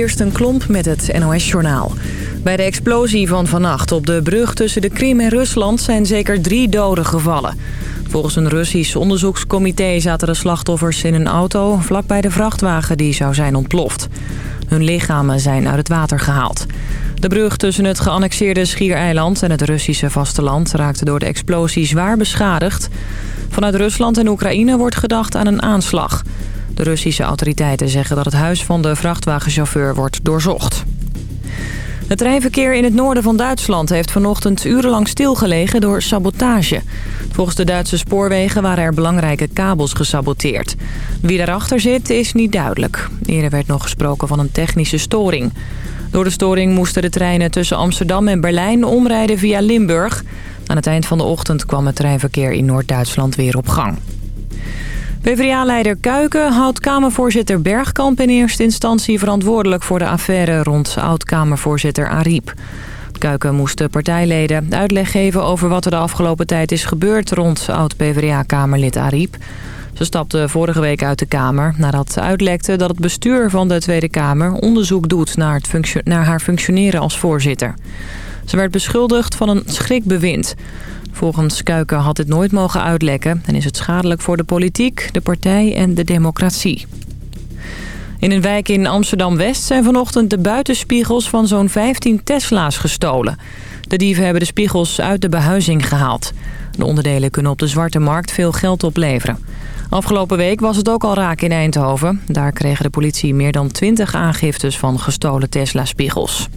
Kirsten Klomp met het NOS-journaal. Bij de explosie van vannacht op de brug tussen de Krim en Rusland... zijn zeker drie doden gevallen. Volgens een Russisch onderzoekscomité zaten de slachtoffers in een auto... vlakbij de vrachtwagen die zou zijn ontploft. Hun lichamen zijn uit het water gehaald. De brug tussen het geannexeerde Schiereiland en het Russische vasteland... raakte door de explosie zwaar beschadigd. Vanuit Rusland en Oekraïne wordt gedacht aan een aanslag... De Russische autoriteiten zeggen dat het huis van de vrachtwagenchauffeur wordt doorzocht. Het treinverkeer in het noorden van Duitsland heeft vanochtend urenlang stilgelegen door sabotage. Volgens de Duitse spoorwegen waren er belangrijke kabels gesaboteerd. Wie daarachter zit is niet duidelijk. Eerder werd nog gesproken van een technische storing. Door de storing moesten de treinen tussen Amsterdam en Berlijn omrijden via Limburg. Aan het eind van de ochtend kwam het treinverkeer in Noord-Duitsland weer op gang. PvdA-leider Kuiken houdt Kamervoorzitter Bergkamp in eerste instantie verantwoordelijk voor de affaire rond oud-Kamervoorzitter Ariep. Kuiken moest de partijleden uitleg geven over wat er de afgelopen tijd is gebeurd rond oud-PVDA-kamerlid Ariep. Ze stapte vorige week uit de Kamer nadat uitlekte dat het bestuur van de Tweede Kamer onderzoek doet naar, naar haar functioneren als voorzitter. Ze werd beschuldigd van een schrikbewind. Volgens Kuiken had dit nooit mogen uitlekken... en is het schadelijk voor de politiek, de partij en de democratie. In een wijk in Amsterdam-West zijn vanochtend de buitenspiegels van zo'n 15 Tesla's gestolen. De dieven hebben de spiegels uit de behuizing gehaald. De onderdelen kunnen op de zwarte markt veel geld opleveren. Afgelopen week was het ook al raak in Eindhoven. Daar kregen de politie meer dan 20 aangiftes van gestolen Tesla-spiegels.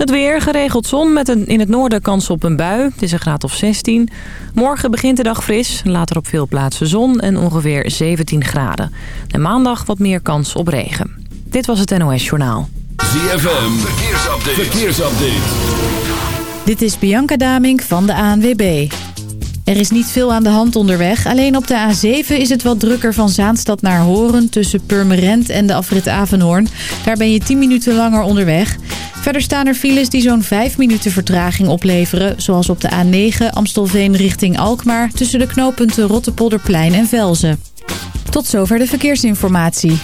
Het weer, geregeld zon met een, in het noorden kans op een bui. Het is een graad of 16. Morgen begint de dag fris. Later op veel plaatsen zon en ongeveer 17 graden. En maandag wat meer kans op regen. Dit was het NOS Journaal. ZFM, verkeersupdate. verkeersupdate. Dit is Bianca Damink van de ANWB. Er is niet veel aan de hand onderweg. Alleen op de A7 is het wat drukker van Zaanstad naar Horen... tussen Purmerend en de afrit Avenhoorn. Daar ben je 10 minuten langer onderweg. Verder staan er files die zo'n 5 minuten vertraging opleveren... zoals op de A9 Amstelveen richting Alkmaar... tussen de knooppunten Rottepolderplein en Velzen. Tot zover de verkeersinformatie.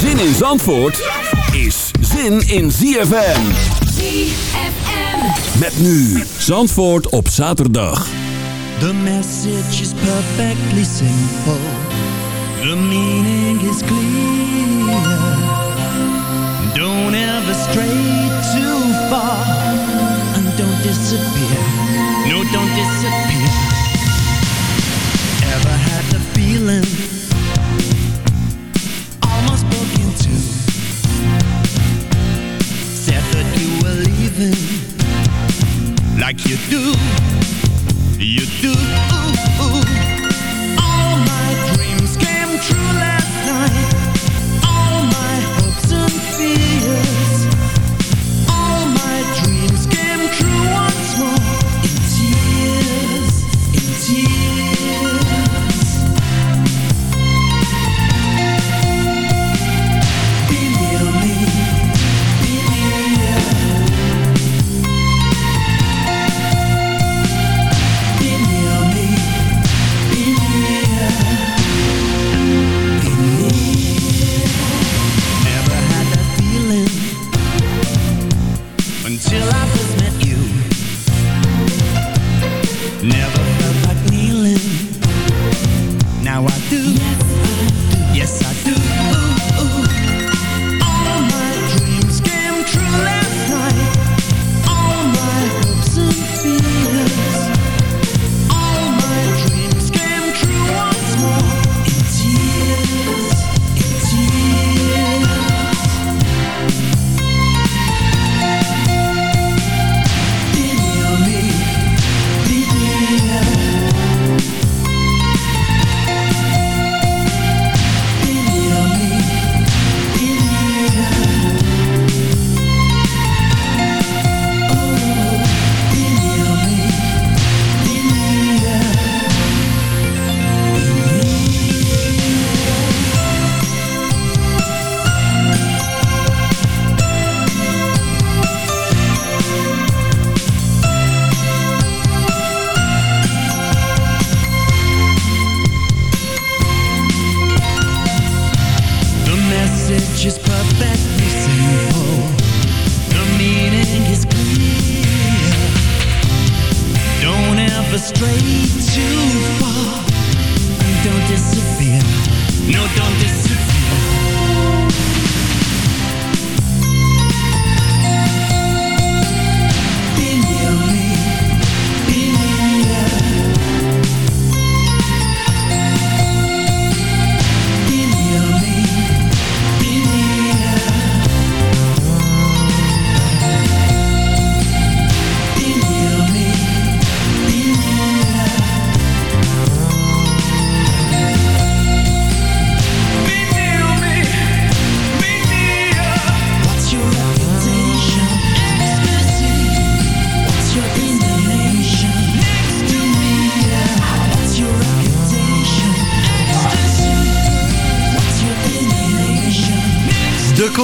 Zin in Zandvoort is zin in ZFM. ZFM. Met nu Zandvoort op zaterdag. The message is perfectly simple. The meaning is clear. Don't ever stray too far. And don't disappear. No, don't disappear. Ever had the feeling? Almost broke into. Said that you were leaving. Like you do you do. Ooh, ooh. All my dreams came true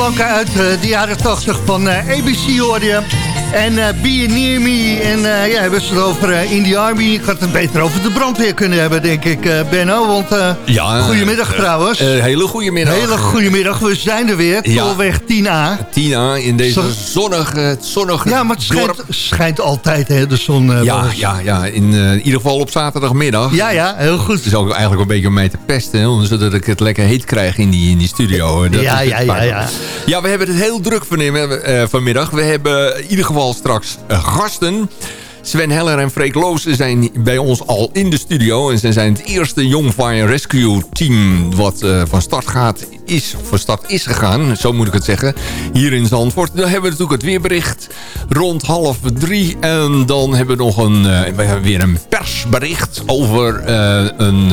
klanken uit uh, de jaren 80 van uh, ABC hoorde je. En uh, Be Near Me. En uh, ja, hebben ze het over uh, in the Army. Ik had het beter over de brandweer kunnen hebben, denk ik, Benno. Want ja, goedemiddag trouwens. hele goedemiddag. Hele goedemiddag. We zijn er weer. Tolweg 10A. 10A in deze Zo... zonnige, zonnige Ja, maar het schijnt, schijnt altijd, hè, de zon. ja, ja, ja, in, ieder geval op zaterdagmiddag. Ja, ja, heel goed. Het is ook eigenlijk een beetje om mij te pesten. Zodat ik het lekker heet krijg in die, in die studio. Dat ja, ja, ja, ja. Ja, we hebben het heel druk vanmiddag. We hebben in ieder geval straks eh, gasten. Sven Heller en Freek Loos zijn bij ons al in de studio. En ze zijn het eerste Young Fire Rescue team wat uh, van start gaat is, van start is gegaan. Zo moet ik het zeggen. Hier in Zandvoort. Dan hebben we natuurlijk het weerbericht rond half drie. En dan hebben we nog een, hebben weer een persbericht over uh, een...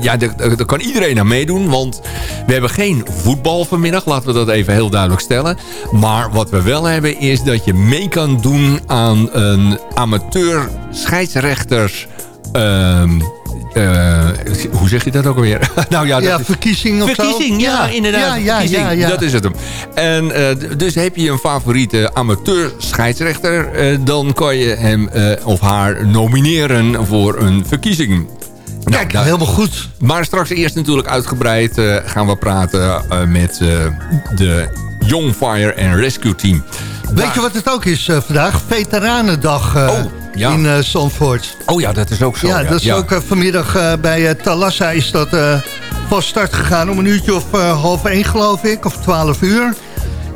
ja, daar, kan iedereen aan meedoen. Want we hebben geen voetbal vanmiddag. Laten we dat even heel duidelijk stellen. Maar wat we wel hebben is dat je mee kan doen aan een amateur scheidsrechters... Uh, uh, hoe zeg je dat ook alweer? nou ja, ja verkiezing of verkiezing, zo? ja, inderdaad. Ja, ja, ja, Dat is het hem. En uh, dus heb je een favoriete amateur scheidsrechter... Uh, dan kan je hem of haar nomineren voor een verkiezing. Nou, Kijk, nou, helemaal goed. Maar straks eerst natuurlijk uitgebreid gaan we praten met de Young Fire and Rescue Team. Weet je wat het ook is vandaag? Veteranendag. oh in uh, Zandvoort. Oh ja, dat is ook zo. Ja, dat is ook uh, vanmiddag uh, bij Talassa is dat van start gegaan om een uurtje of half één geloof ik, of twaalf uur.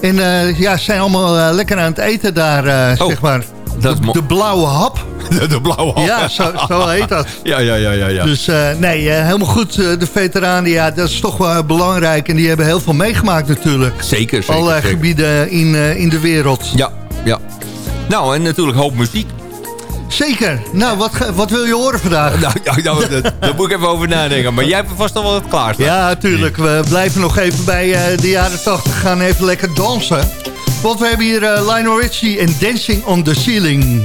En ja, ze zijn allemaal lekker aan het eten daar, oh, zeg maar. De, de, blauwe hap. De, de, blauwe hap. Ja, zo, zo heet dat. ja, ja, ja, ja, ja. Dus nee, helemaal goed. de veteranen, ja, dat is toch wel belangrijk. En die hebben heel veel meegemaakt natuurlijk. Zeker, zeker. Alle gebieden in, in de wereld. Ja, ja. Nou, en natuurlijk hoop muziek. Zeker. Nou, wat, wat wil je horen vandaag? Nou, nou, nou daar moet ik even over nadenken. Maar jij hebt vast al wat klaar staan. Ja, tuurlijk. We blijven nog even bij uh, de jaren 80 gaan even lekker dansen. Want we hebben hier uh, Lionel Richie en Dancing on the Ceiling.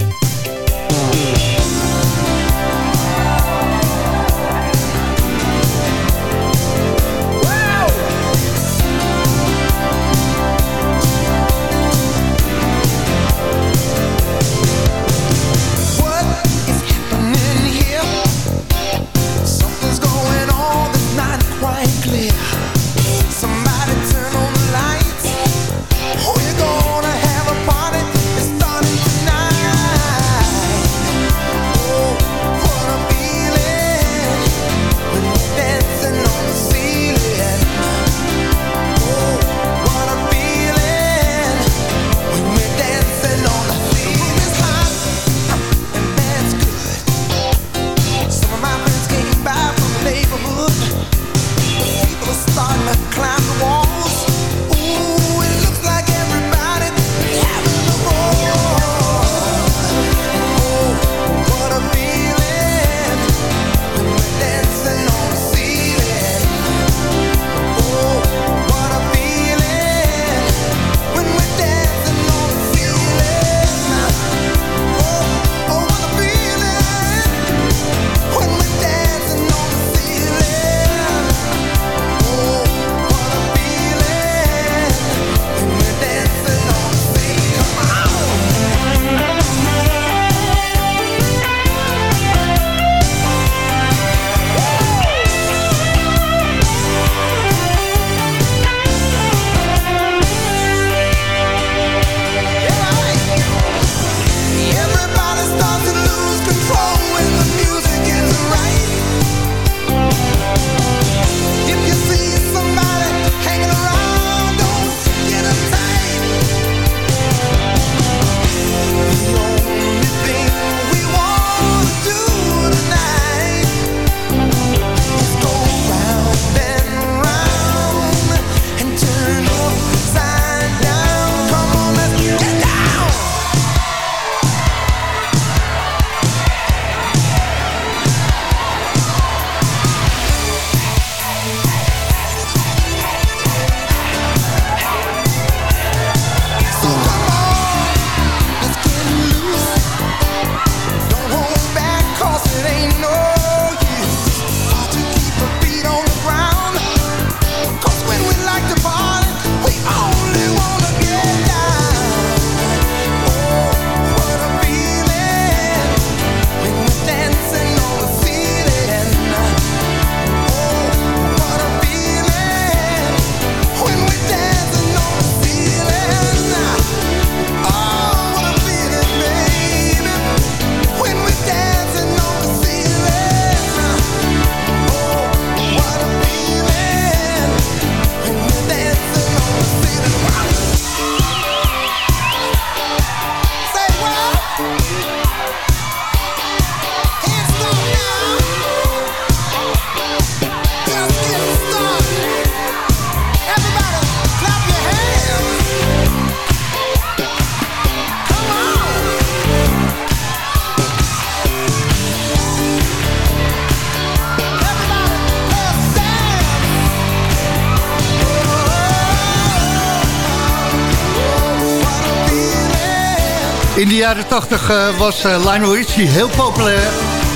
80 uh, was uh, Lionel Richie heel populair.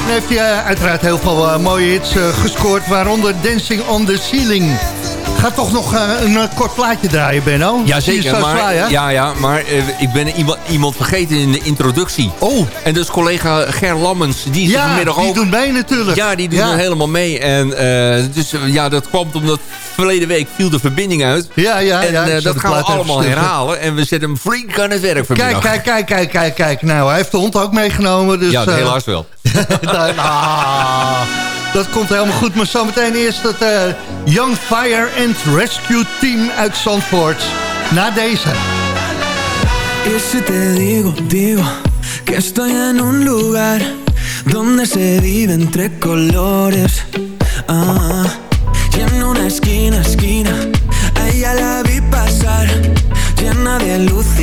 En heeft hij uh, uiteraard heel veel mooie hits gescoord, waaronder Dancing on the Ceiling. Ga toch nog een kort plaatje draaien, Benno? Ja, zeker. Maar, ja? ja? Ja, maar ik ben iemand, iemand vergeten in de introductie. Oh. En dus collega Ger Lammens, die is ja, vanmiddag ook... die doet mee natuurlijk. Ja, die doet ja. helemaal mee. En dus ja, dat kwam omdat verleden week viel de verbinding uit. Ja, ja, en ja. uh, dat gaan we allemaal herhalen. En we zetten hem flink aan het werk vanmiddag. Kijk, kijk, kijk, kijk, kijk, kijk. Nou, hij heeft de hond ook meegenomen. Dus, ja, helaas wel. ah, dat komt helemaal goed. Maar zometeen eerst het uh, Young Fire and Rescue Team uit Zandvoort. Na deze. Si te digo, digo que estoy en un lugar donde se vive entre colores. Ah, en esquina, a ella la vi pasar, llena de luz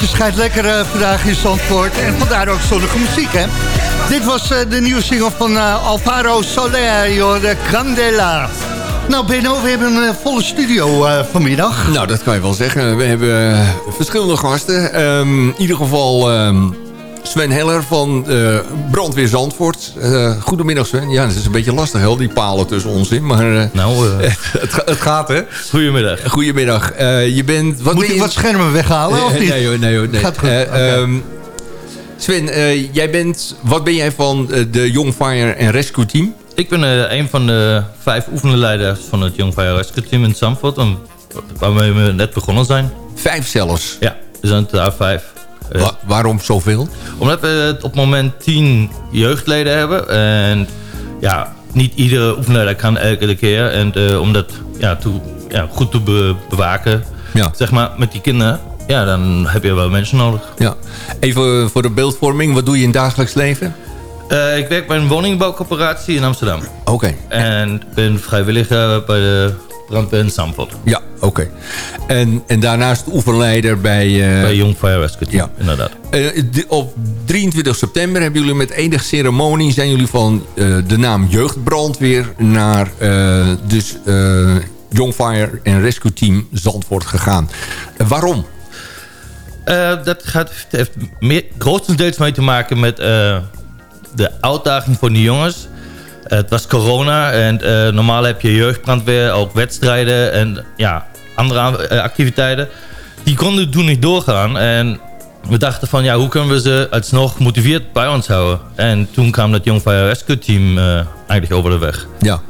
Het schijnt lekker uh, vandaag in Zandvoort. En vandaar ook zonnige muziek, hè? Dit was uh, de nieuwe single van uh, Alvaro Soler, joh, de Candela. Nou, Benno, we hebben een volle studio vanmiddag. Nou, dat kan je wel zeggen. We hebben verschillende gasten. Um, in ieder geval... Um, Sven Heller van uh, Brandweer Zandvoort. Uh, goedemiddag Sven. Ja, het is een beetje lastig, heel die palen tussen ons in. Maar uh, nou, het, het, gaat, hè? Goedemiddag. Goedemiddag. je bent, wat Moet ben ik je... wat schermen weghalen, of niet? Nee, hoor, nee, hoor, nee. Gaat goed. Okay. Um, Sven, jij bent, wat ben jij van de Young Fire and Rescue Team? Ik ben een van de vijf oefenleiders van het Young Fire Rescue Team in Zandvoort. Waarmee we net begonnen zijn. Vijf zelfs? Ja, we zijn daar vijf. Wa waarom zoveel? Omdat we op het moment tien jeugdleden hebben. En ja, niet iedere oefenleider kan elke keer. En uh, om dat ja, toe, ja, goed te be bewaken, ja. zeg maar, met die kinderen... Ja, dan heb je wel mensen nodig. Ja. Even voor de beeldvorming, wat doe je in het dagelijks leven? Uh, ik werk bij een woningbouwcorporatie in Amsterdam. Oké. Okay. En ben vrijwilliger bij de brandweer Zandvoort. Ja, oké. Okay. En, en daarnaast oefenleider bij... Uh, bij Young Fire Rescue Team, ja. inderdaad. Uh, op 23 september hebben jullie met enige ceremonie... zijn jullie van uh, de naam Jeugdbrandweer naar dus Young Fire en Rescue Team Zandvoort gegaan. waarom? dat gaat, heeft meer, grotendeels mee te maken met de uitdaging voor de jongens. Het was corona en uh, normaal heb je jeugdbrandweer, ook wedstrijden en ja, andere uh, activiteiten. Die konden toen niet doorgaan en we dachten van ja, hoe kunnen we ze alsnog gemotiveerd bij ons houden. En toen kwam dat Young Fire Rescue Team uh, eigenlijk over de weg. Ja.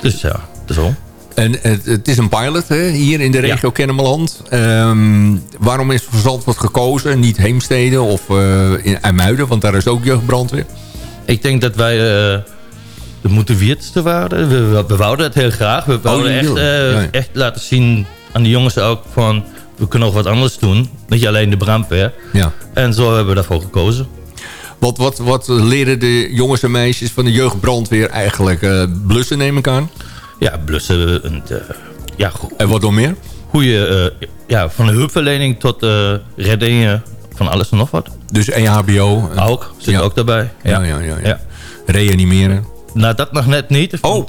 Dus ja, dat is al. En het, het, is een pilot hè, hier in de regio ja. Kennemerland. Um, waarom is voor Zandvoort gekozen? Niet Heemstede of in IJmuiden, want daar is ook jeugdbrandweer. Ik denk dat wij motiveerdste waren. We, we, we, wouden het heel graag. We wouden oh, echt, uh, nee. echt laten zien aan de jongens ook van... we kunnen nog wat anders doen. Niet alleen de brandweer. Ja. En zo hebben we daarvoor gekozen. Wat, wat, wat leren de jongens en meisjes van de jeugdbrandweer eigenlijk? Eh, blussen neem ik aan. Ja, blussen. En, eh, ja, go- En wat nog meer? hoe je eh, ja, van de hulpverlening tot eh reddingen, van alles en nog wat. Dus EHBO. eh, Ook, zit Ja. ook daarbij. Ja, ja, ja. ja. Ja. Reanimeren. Nou, dat nog net niet. Oh.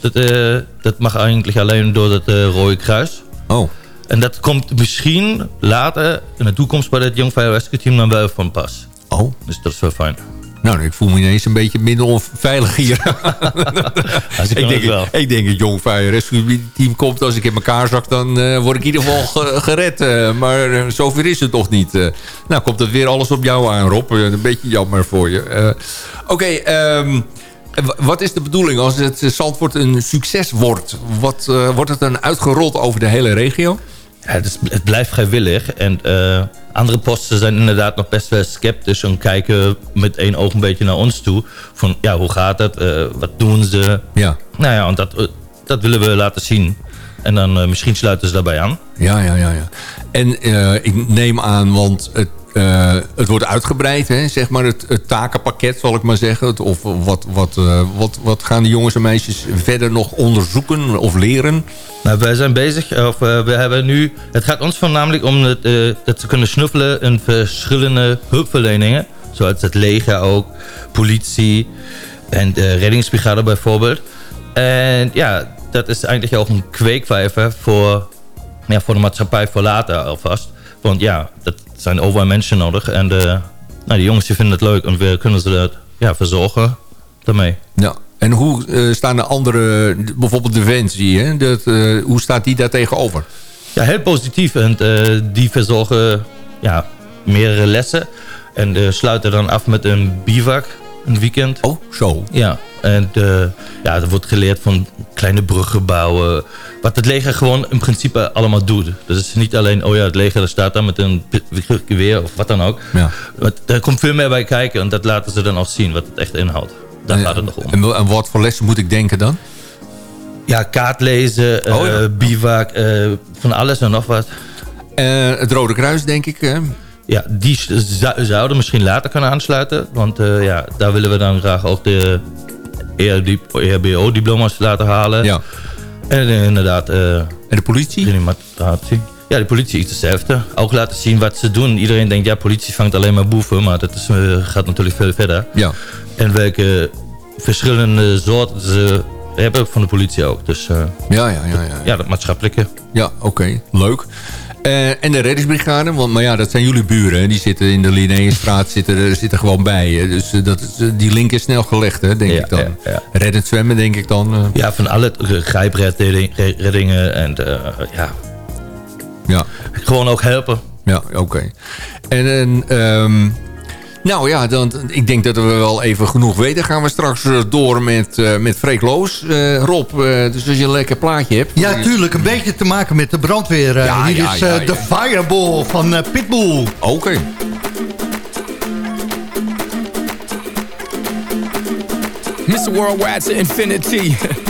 Dat, eh, dat mag eigenlijk alleen door het eh, Rode Kruis. Oh, En dat komt misschien later in de toekomst bij het Young Fire Rescue Team dan wel van pas. oh. Dus dat is wel fijn. Nou, ik voel me ineens een beetje minder onveilig hier. Als ik, denk, wel. ik denk het Jong Fire Rescue Team komt. Als ik in elkaar zak, dan eh, word ik in ieder geval ge- gered. eh, maar zover is het nog niet. nou, komt het weer alles op jou aan, Rob. Een beetje jammer voor je. Oké, ehm, w- wat is de bedoeling als het eh, Zandvoort een succes wordt? Wat, eh, wordt het dan uitgerold over de hele regio? Ja, het, is, het blijft vrijwillig. En eh, andere posten zijn inderdaad nog best wel sceptisch... en kijken met één oog een beetje naar ons toe. Van, ja, hoe gaat het? Wat doen ze? Ja, Nou ja, want dat, dat willen we laten zien. En dan misschien sluiten ze daarbij aan. ja, ja, ja. ja. En ik neem aan, want het, eh, het wordt uitgebreid, hè? zeg maar het, takenpakket, zal ik maar zeggen. Of wat, wat, eh, wat, wat gaan de jongens en meisjes verder nog onderzoeken of leren? Nou, wij zijn bezig, of eh, we hebben nu... Het gaat ons voornamelijk om het, ze kunnen snuffelen in verschillende hulpverleningen. Zoals het leger ook, politie en de reddingsbrigade bijvoorbeeld. En ja, dat is eigenlijk ook een kweekvijver voor, ja, voor de maatschappij voor later alvast. Want ja, dat zijn overal mensen nodig. En de, nou, die jongens die vinden het leuk en we kunnen ze dat ja, verzorgen daarmee. Ja. En hoe eh, staan de andere, bijvoorbeeld Defensie, hè? Dat, eh, hoe staat die daar tegenover? Ja, heel positief. En eh, die verzorgen ja, meerdere lessen. En sluiten dan af met een bivak, een weekend. Oh, zo. Ja, en ja, er wordt geleerd van kleine bruggen bouwen. Wat het leger gewoon in principe allemaal doet. Dus het is niet alleen, oh ja, het leger staat daar met een geweer of wat dan ook. Ja. Er komt veel meer bij kijken en dat laten ze dan ook zien, wat het echt inhoudt. Daar gaat het nog om. En, en wat voor lessen moet ik denken dan? Ja, kaart lezen, eh Oh ja. bivak, eh, van alles en nog wat. Eh, het Rode Kruis, denk ik. Ja, die zou- zouden misschien later kunnen aansluiten. Want eh, ja, daar willen we dan graag ook de EHBO-diploma's laten halen. Ja. En eh, inderdaad, eh En de politie? reanimatie. Ja, de politie is hetzelfde. Ook laten zien wat ze doen. Iedereen denkt, ja, politie vangt alleen maar boeven. Maar dat is, eh, gaat natuurlijk veel verder. Ja. En welke verschillende soorten ze hebben van de politie ook. Dus Ja, ja, ja. ja. ja, dat maatschappelijke. Ja, oké. Leuk. Eh, en de reddingsbrigade, want maar ja, dat zijn jullie buren. hè? Die zitten in de Linnaeusstraat, zitten, er- zitten gewoon bij. hè? Dus eh, dat eh, die link is snel gelegd, hè, denk Ja, ik dan. ja, ja. Reddend zwemmen, denk ik dan. Ja, van alle grijpreddingen en ja, ja, gewoon ook helpen. ja oké. En, en ehm, nou ja, dan, ik denk dat we wel even genoeg weten. Gaan we straks eh, door met, eh met Freek Loos. Eh, Rob, eh, dus als je een lekker plaatje hebt. Ja, tuurlijk. Een beetje te maken met de brandweer. Ja, Hier ja, is ja, eh, de. Fireball van Pitbull. Oké. Mr. Worldwide to infinity.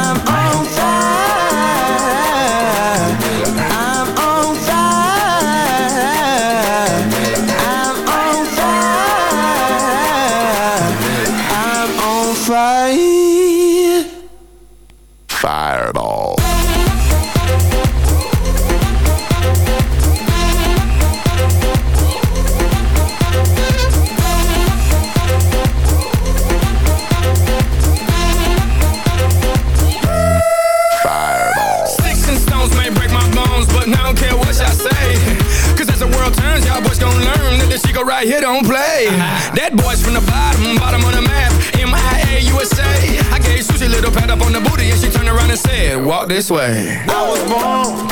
don't play. That boy's from the bottom, bottom of the map. MIA USA. I gave Susie a little pat up on the booty and she turned around and said, Walk this way. I was born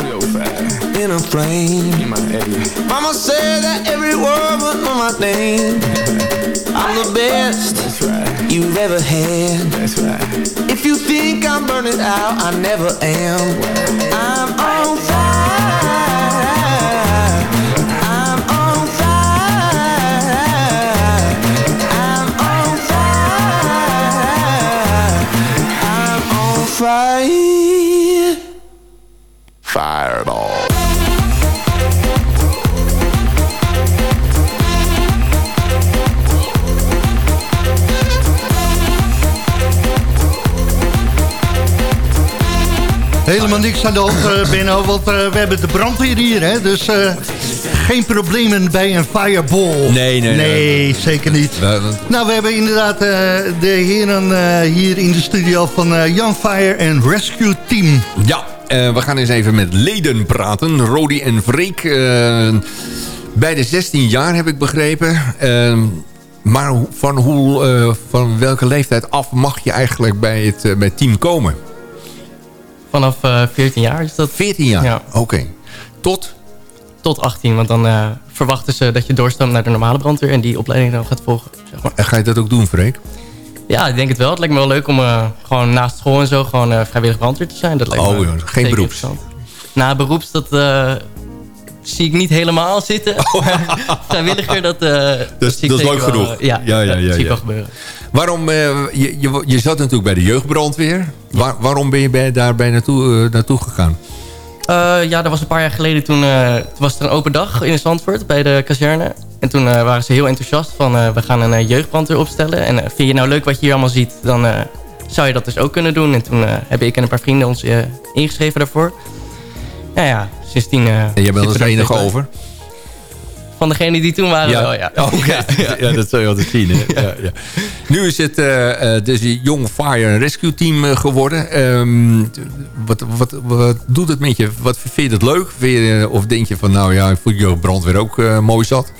in a plane. Mama said that every word was on my name. I'm the best right. you've ever had. That's right. If you think I'm burning out, I never am. I'm on fire. Fire. Fireball. Helemaal niks aan de hand, eh, Benno, want eh, we hebben de brandweer hier, hè? Dus eh, geen problemen bij een fireball. Nee, nee, nee. Nee, zeker niet. Nou, Nou, we hebben inderdaad eh, de heren eh, hier in de studio van eh, Young Fire and Rescue Team. Ja, eh, we gaan eens even met leden praten. Rodi en Freek. eh, bij de 16 jaar heb ik begrepen. Maar van, hoe, eh, van welke leeftijd af mag je eigenlijk bij het, bij het team komen? Vanaf eh 14 jaar is dat 14 jaar? Ja. Oké. Tot? Tot 18. Want dan eh, verwachten ze dat je doorstroomt naar de normale brandweer... en die opleiding dan gaat volgen. Zeg maar. En ga je dat ook doen, Freek? Ja, ik denk het wel. Het lijkt me wel leuk om eh, gewoon naast school en zo... gewoon eh, vrijwillig brandweer te zijn. Dat lijkt Oh, me joh, geen beroeps. Na beroeps, dat zie ik niet helemaal zitten. Vrijwilliger, dat, eh dat, is leuk genoeg. eh, ja, Ja, ja, dat ja, zie ik ja. wel gebeuren. Waarom, je, je, je zat natuurlijk bij de jeugdbrandweer. Waar, waarom ben je bij, daarbij naartoe, eh, naartoe gegaan? Eh, ja, dat was een paar jaar geleden. Toen, eh, toen was er een open dag in Zandvoort bij de kazerne. En toen eh, waren ze heel enthousiast van we gaan een jeugdbrandweer opstellen. En vind je nou leuk wat je hier allemaal ziet, dan zou je dat dus ook kunnen doen. En toen hebben ik en een paar vrienden ons ingeschreven daarvoor. Ja, ja, sindsdien... En jij bent als enige over? Van degenen die toen waren wel, ja. Oh, Oké, ja, dat zou je altijd zien. Hè? Ja. Ja, Nu is het eh, dus Young Fire Rescue Team eh, geworden. Ehm, wat, wat, wat doet het met je? Wat, vind je het leuk? Vind je, of denk je van, nou ja, ik voel je brandweer ook mooi zat?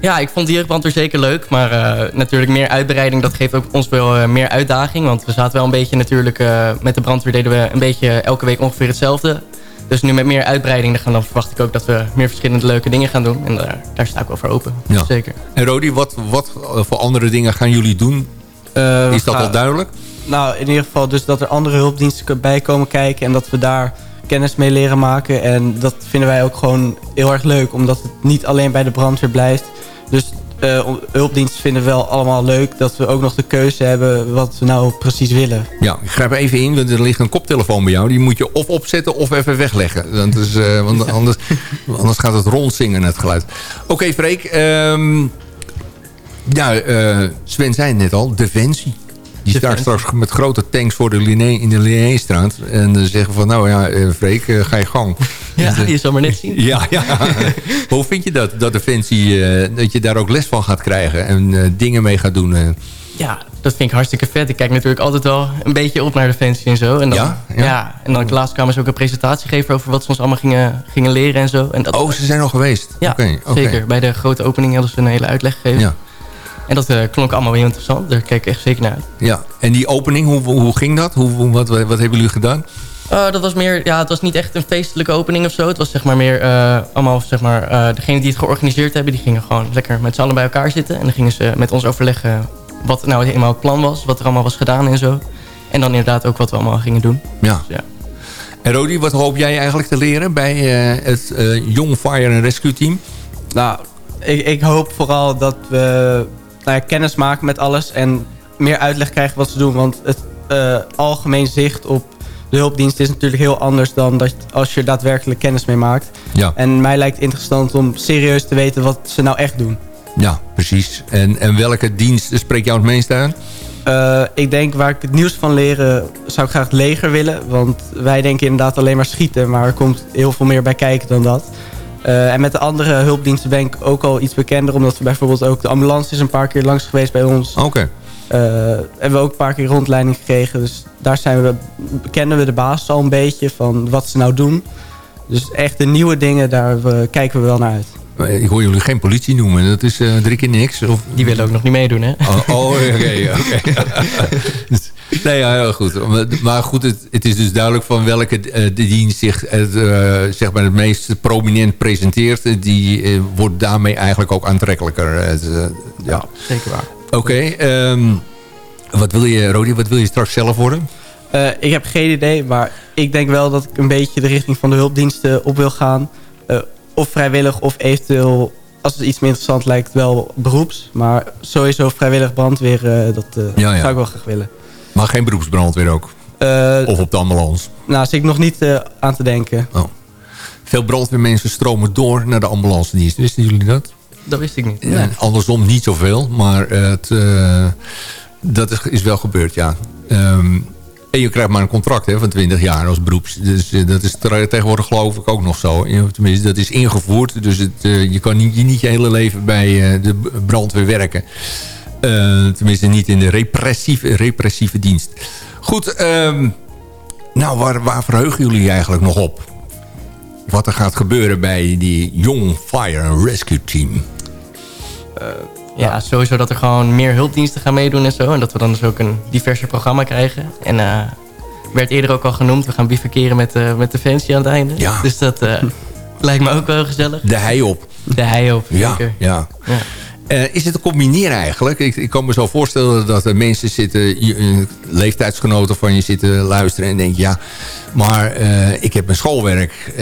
Ja, ik vond de jeugdbrandweer zeker leuk. Maar natuurlijk meer uitbreiding, dat geeft ook ons wel meer uitdaging. Want we zaten wel een beetje natuurlijk... met de brandweer deden we een beetje elke week ongeveer hetzelfde. Dus nu met meer uitbreiding, dan, dan verwacht ik ook dat we meer verschillende leuke dingen gaan doen. En daar, daar sta ik wel voor open. Ja. Zeker. En Rodi, wat, wat eh, voor andere dingen gaan jullie doen? Eh, Is dat gaan- al duidelijk? Nou, in ieder geval dus dat er andere hulpdiensten bij komen kijken... en dat we daar kennis mee leren maken. En dat vinden wij ook gewoon heel erg leuk... omdat het niet alleen bij de brandweer blijft. Dus eh, om- hulpdiensten vinden we wel allemaal leuk... dat we ook nog de keuze hebben wat we nou precies willen. Ja, ik grijp even in, want er ligt een koptelefoon bij jou. Die moet je of opzetten of even wegleggen. Dat is, eh, want anders, anders gaat het rondzingen, het geluid. Oké, Freek. ehm, ja, eh, Sven zei het net al, Defensie. Die staat straks met grote tanks voor de Linné, in de Linnéestraat. En dan zeggen van, nou ja, eh, Freek, eh, ga je gang. Ja, je zal maar net zien. Ja, ja. Hoe vind je dat, dat Defensie, eh, dat je daar ook les van gaat krijgen en eh, dingen mee gaat doen? eh? Ja, dat vind ik hartstikke vet. Ik kijk natuurlijk altijd wel een beetje op naar Defensie en zo. En dan, Ja? ja? Ja. en dan laatst kwamen ze ook een presentatie geven over wat ze ons allemaal gingen, gingen leren en zo. En dat, Oh, ze zijn al geweest? Ja, zeker. Bij de grote opening hadden ze een hele uitleg gegeven. Ja. En dat eh, klonk allemaal weer interessant. Daar kijk ik echt zeker naar uit. Ja, en die opening, hoe, hoe ging dat? Hoe, hoe- wat, wat hebben jullie gedaan? Eh, dat was meer, ja, het was niet echt een feestelijke opening of zo. Het was zeg maar meer eh, allemaal, zeg maar, eh degenen die het georganiseerd hebben, die gingen gewoon lekker met z'n allen bij elkaar zitten. En dan gingen ze met ons overleggen wat nou helemaal het plan was, wat er allemaal was gedaan en zo. En dan inderdaad ook wat we allemaal gingen doen. Ja. Dus ja. En Rodi, wat hoop jij eigenlijk te leren bij eh, het eh, Young Fire and Rescue Team? Nou, ik, ik hoop vooral dat we nou ja, kennis maken met alles... en meer uitleg krijgen wat ze doen. Want het eh, algemeen zicht op de hulpdienst is natuurlijk heel anders... dan dat als je er daadwerkelijk kennis mee maakt. Ja. En mij lijkt het interessant om serieus te weten wat ze nou echt doen. Ja, precies. En, en welke dienst spreekt jou het meest aan? Eh, ik denk waar ik het nieuws van leren, zou ik graag het leger willen. Want wij denken inderdaad alleen maar schieten. Maar er komt heel veel meer bij kijken dan dat. Eh, en met de andere hulpdiensten ben ik ook al iets bekender. Omdat we bijvoorbeeld ook de ambulance is een paar keer langs geweest bij ons. Oké. Eh, hebben we ook een paar keer rondleiding gekregen. Dus daar zijn we, kennen we de basis al een beetje van wat ze nou doen. Dus echt de nieuwe dingen, daar eh, kijken we wel naar uit. Maar Ik hoor jullie geen politie noemen. Dat is eh, drie keer niks. Of... Die willen ook nog niet meedoen, hè? Oh, oh, oké. oké. nee, ja, heel goed. Maar- goed, het, het is dus duidelijk van welke eh, de dienst zich het, eh, zeg maar het meest prominent presenteert. Die eh, wordt daarmee eigenlijk ook aantrekkelijker. Eh, ja. Zeker waar. Oké, ehm, wat wil je, Rodi, wat wil je straks zelf worden? Eh, ik heb geen idee, maar ik denk wel dat ik een beetje de richting van de hulpdiensten op wil gaan. Eh, of vrijwillig of eventueel, als het iets meer interessant lijkt, wel beroeps. Maar sowieso vrijwillig brandweer, eh, dat eh, Ja, ja. zou ik wel graag willen. Maar geen beroepsbrandweer ook? Eh, Of op de ambulance? nou, zit ik nog niet eh, aan te denken. Oh. Veel brandweermensen stromen door naar de ambulance dienst. Wisten jullie dat? Dat wist ik niet. Ja, Andersom niet zoveel, maar het, eh, dat is, is wel gebeurd, ja. Ehm, en je krijgt maar een contract hè, van 20 jaar als beroeps. Dus dat is tegenwoordig geloof ik ook nog zo. Tenminste, dat is ingevoerd. Dus het, je kan niet je, niet je hele leven bij de brandweer werken. Eh, tenminste, niet in de repressieve, repressieve dienst. Goed, ehm, nou, waar, waar verheugen jullie eigenlijk nog op? Wat er gaat gebeuren bij die Young Fire Rescue Team? Ja, sowieso dat er gewoon meer hulpdiensten gaan meedoen en zo. En dat we dan dus ook een diverser programma krijgen. En eh werd eerder ook al genoemd, we gaan bivakeren met, eh met Defensie aan het einde. Ja. Dus dat eh, lijkt me ook wel gezellig. De hei op. De hei op, Ja, zeker. ja. Ja. Eh, is het te combineren eigenlijk? Ik, ik kan me zo voorstellen dat er mensen zitten, je- eh, leeftijdsgenoten van je zitten luisteren en denken, ja, maar eh, ik heb mijn schoolwerk.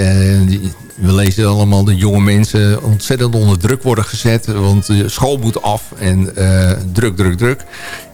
We lezen allemaal dat jonge mensen ontzettend onder druk worden gezet, want de school moet af en druk, druk, druk.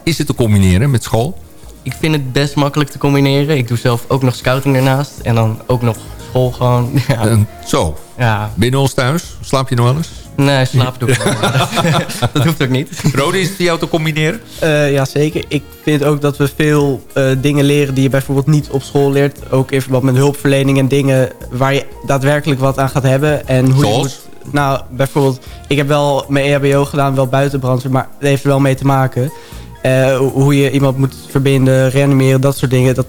Is het te combineren met school? Ik vind het best makkelijk te combineren. Ik doe zelf ook nog scouting daarnaast. En dan ook nog school gewoon. Ja, zo, ja. binnen ons thuis, slaap je nog wel eens? Nee, slaap doe ik niet. Dat hoeft ook niet. Rodi, is het voor jou te combineren? Eh, ja, zeker. Ik vind ook dat we veel eh, dingen leren die je bijvoorbeeld niet op school leert. Ook in verband met hulpverlening en dingen waar je daadwerkelijk wat aan gaat hebben. En hoe je moet, nou, bijvoorbeeld, ik heb wel mijn EHBO gedaan, wel buiten brandweer, maar dat heeft er wel mee te maken. Eh, hoe- hoe je iemand moet verbinden, reanimeren, dat soort dingen. Dat,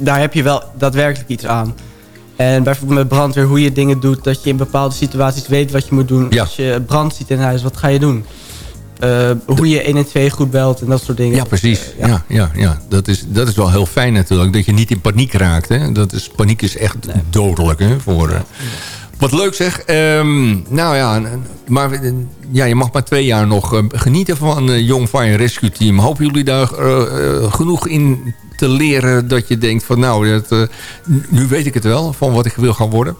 daar heb je wel daadwerkelijk iets aan. En bijvoorbeeld met brandweer, hoe je dingen doet, dat je in bepaalde situaties weet wat je moet doen. Ja. Als je brand ziet in huis, wat ga je doen? Eh, hoe je 112 goed belt en dat soort dingen. Ja, precies. Eh, ja. Ja, ja, Dat, is, dat is wel heel fijn natuurlijk. Dat je niet in paniek raakt. Hè? Dat is, paniek is echt dodelijk hè, voor... eh, Wat leuk zeg. Ehm, nou ja, maar ja, je mag maar twee jaar nog genieten van Young Fire Rescue Team. Hopen jullie daar genoeg in te leren dat je denkt van nou, dat, eh, nu weet ik het wel van wat ik wil gaan worden.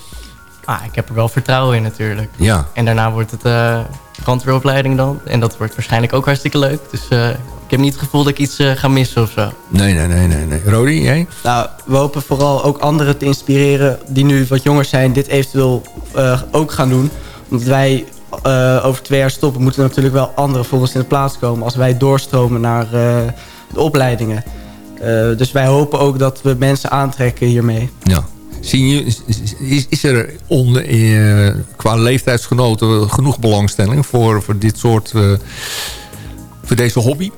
Ah, ik heb er wel vertrouwen in natuurlijk. Ja, En daarna wordt het eh brandweeropleiding dan. En dat wordt waarschijnlijk ook hartstikke leuk. Dus eh, ik heb niet het gevoel dat ik iets eh, ga missen of zo. nee, nee, nee, nee. nee. Rodi, jij? Nou, we hopen vooral ook anderen te inspireren die nu wat jonger zijn, dit eventueel eh, ook gaan doen. Omdat wij eh, over twee jaar stoppen, moeten er natuurlijk wel anderen voor ons in de plaats komen als wij doorstromen naar eh, de opleidingen. Eh, dus wij hopen ook dat we mensen aantrekken hiermee. Ja. Zien je, is- er onder, eh, qua leeftijdsgenoten genoeg belangstelling voor, voor dit soort, eh, voor deze hobby?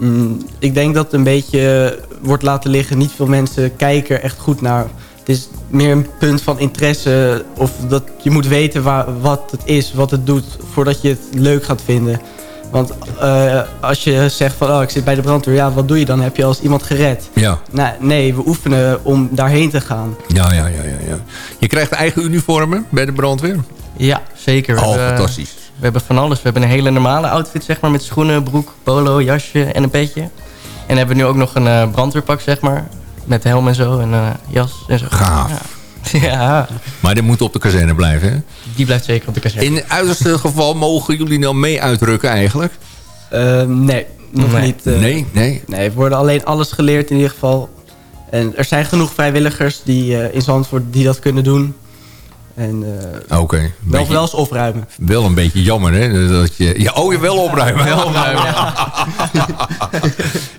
Mm, ik denk dat het een beetje wordt laten liggen. Niet veel mensen kijken er echt goed naar. Het is meer een punt van interesse. Of dat je moet weten waar, wat het is, wat het doet, voordat je het leuk gaat vinden. Want eh, als je zegt van, oh, ik zit bij de brandweer. Ja, wat doe je dan? Heb je als iemand gered? Ja. Nou, nee, we oefenen om daarheen te gaan. Ja, ja, ja, ja, ja. Je krijgt eigen uniformen bij de brandweer? Ja, zeker. Oh, fantastisch. We hebben van alles. We hebben een hele normale outfit, zeg maar, met schoenen, broek, polo, jasje en een petje. En hebben nu ook nog een eh, brandweerpak, zeg maar. Met helm en zo en eh, jas en zo. Gaaf. Ja. Ja, Maar dit moet op de kazerne blijven, hè? die blijft zeker op de kazerne. In het uiterste geval mogen jullie nou mee uitrukken eigenlijk? Eh, nee, nog Nee. niet. eh, nee, nee. Nee, we worden alleen alles geleerd in ieder geval. En er zijn genoeg vrijwilligers die eh, in Zandvoort die dat kunnen doen. En Oké. wel, Beetje- wel eens opruimen. Wel een beetje jammer, hè? Dat je, ja, oh, je wel opruimen. Wel opruimen.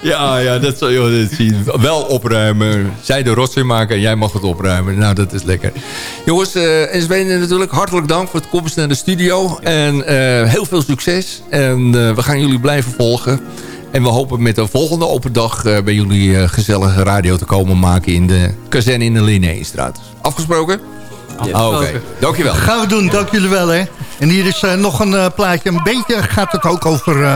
Ja, ja, dat zal je zien. Wel opruimen. Zij de rotzooi maken en jij mag het opruimen. Nou, dat is lekker. Jongens, eh en Sven natuurlijk hartelijk dank voor het komst naar de studio. En eh, heel veel succes. En we gaan jullie blijven volgen. En we hopen met de volgende open dag bij jullie gezellige radio te komen maken in de kazerne in de Linnéestraat. Afgesproken? Oh, Oké, dankjewel. Gaan we doen, dank jullie wel hè. En hier is eh, nog een eh, plaatje. Een beetje gaat het ook over uh,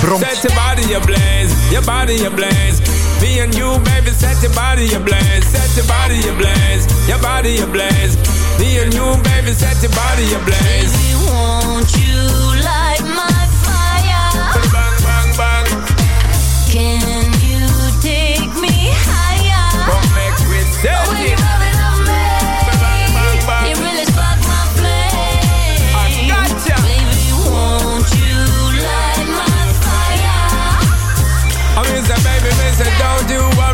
brand. Set your body ablaze, your body ablaze. Me and you, baby, set your body ablaze. Set your body ablaze, your body ablaze. Me and you, baby, set your body ablaze. Baby, won't you light my fire? Bang, bang, bang. Can you take me higher? Come make we set